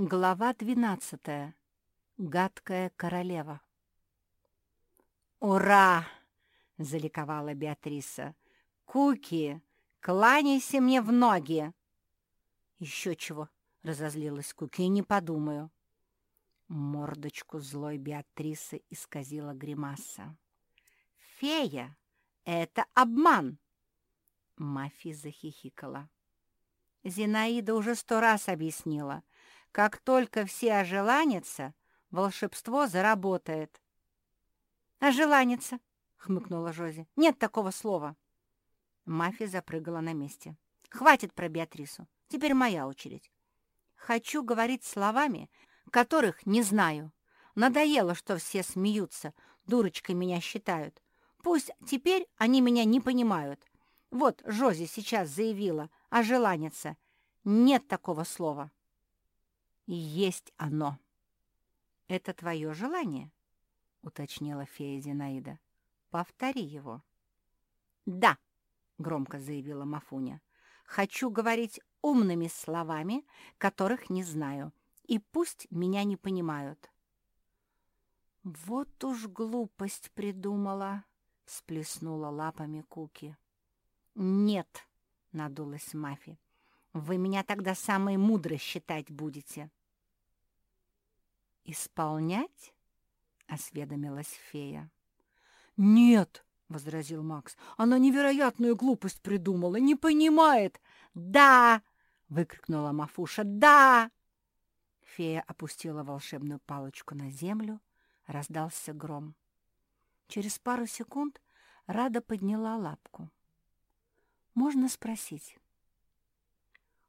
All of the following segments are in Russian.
Глава двенадцатая. Гадкая королева. «Ура!» — заликовала Беатриса. «Куки, кланяйся мне в ноги!» «Еще чего!» — разозлилась Куки, — «не подумаю». Мордочку злой Беатрисы исказила гримаса. «Фея, это обман!» Мафи захихикала. Зинаида уже сто раз объяснила. Как только все ожеланятся, волшебство заработает. «Ожеланится», — хмыкнула Жози. «Нет такого слова». Мафи запрыгала на месте. «Хватит про Беатрису. Теперь моя очередь. Хочу говорить словами, которых не знаю. Надоело, что все смеются, дурочкой меня считают. Пусть теперь они меня не понимают. Вот Жози сейчас заявила, желанница. Нет такого слова. Есть оно. Это твое желание? Уточнила фея Зинаида. Повтори его. Да, громко заявила Мафуня. Хочу говорить умными словами, которых не знаю, и пусть меня не понимают. Вот уж глупость придумала, всплеснула лапами Куки. «Нет», — надулась Мафи, — «вы меня тогда самой мудрой считать будете». «Исполнять?» — осведомилась фея. «Нет», — возразил Макс, — «она невероятную глупость придумала, не понимает». «Да!» — выкрикнула Мафуша. «Да!» Фея опустила волшебную палочку на землю, раздался гром. Через пару секунд Рада подняла лапку. Можно спросить.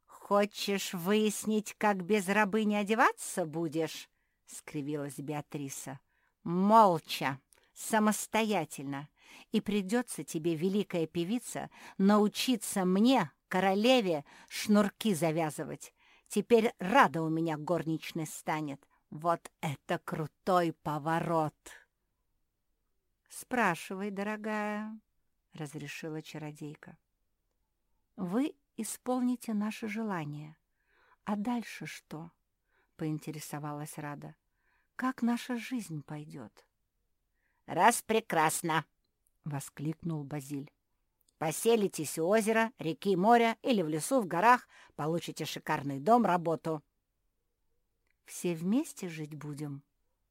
«Хочешь выяснить, как без рабыни одеваться будешь?» — скривилась Беатриса. «Молча, самостоятельно. И придется тебе, великая певица, научиться мне, королеве, шнурки завязывать. Теперь рада у меня горничной станет. Вот это крутой поворот!» «Спрашивай, дорогая», — разрешила чародейка. Вы исполните наше желание. А дальше что? Поинтересовалась Рада. Как наша жизнь пойдет? Раз прекрасно! Воскликнул Базиль. Поселитесь у озера, реки, моря или в лесу, в горах, получите шикарный дом, работу. Все вместе жить будем,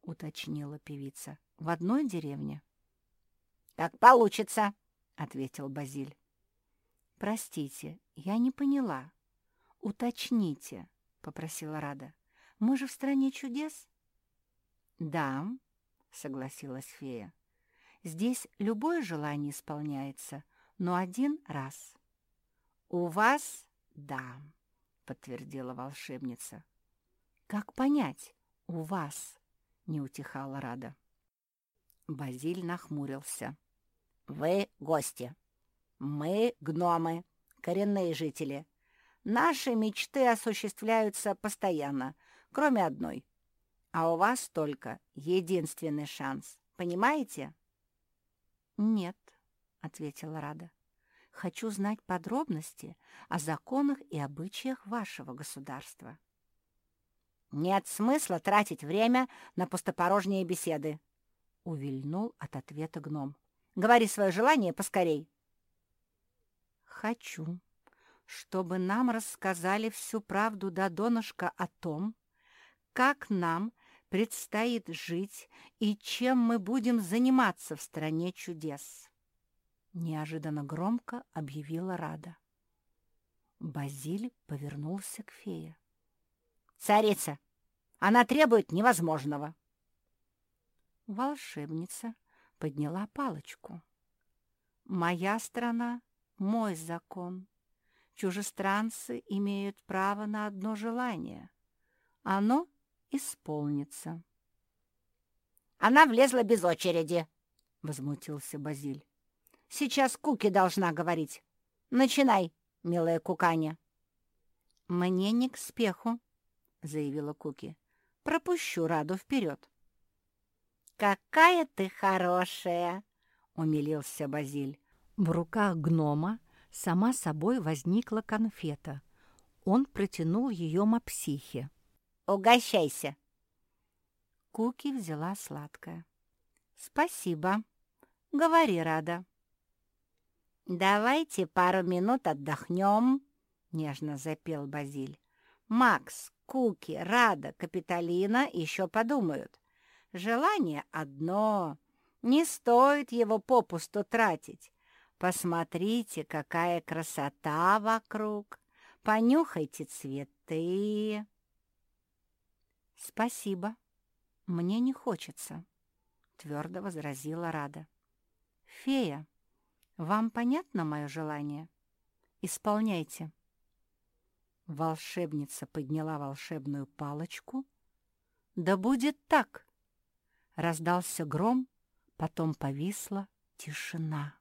уточнила певица. В одной деревне. Как получится, ответил Базиль. «Простите, я не поняла. Уточните», — попросила Рада. «Мы же в стране чудес?» «Да», — согласилась фея. «Здесь любое желание исполняется, но один раз». «У вас — да», — подтвердила волшебница. «Как понять «у вас»?» — не утихала Рада. Базиль нахмурился. «Вы гости», мы гномы, коренные жители. Наши мечты осуществляются постоянно, кроме одной. А у вас только единственный шанс. Понимаете? Нет, ответила Рада. Хочу знать подробности о законах и обычаях вашего государства. Нет смысла тратить время на пустопорожние беседы, увильнул от ответа гном. Говори свое желание поскорей. Хочу, чтобы нам рассказали всю правду до донышка о том, как нам предстоит жить и чем мы будем заниматься в стране чудес. Неожиданно громко объявила Рада. Базиль повернулся к фее. «Царица! Она требует невозможного!» Волшебница подняла палочку. «Моя страна мой закон. Чужестранцы имеют право на одно желание. Оно исполнится. «Она влезла без очереди», — возмутился Базиль. «Сейчас Куки должна говорить. Начинай, милая Куканя». «Мне не к спеху», — заявила Куки. «Пропущу Раду вперед». «Какая ты хорошая!» — умилился Базиль. В руках гнома сама собой возникла конфета. Он протянул ее мапсихе. Угощайся!» Куки взяла сладкое. «Спасибо. Говори, Рада». «Давайте пару минут отдохнем», — нежно запел Базиль. «Макс, Куки, Рада, Капитолина еще подумают. Желание одно. Не стоит его попусту тратить. Посмотрите, какая красота вокруг. Понюхайте цветы». «Спасибо. Мне не хочется», — твердо возразила Рада. «Фея, вам понятно мое желание? Исполняйте». Волшебница подняла волшебную палочку. «Да будет так!» Раздался гром, потом повисла тишина.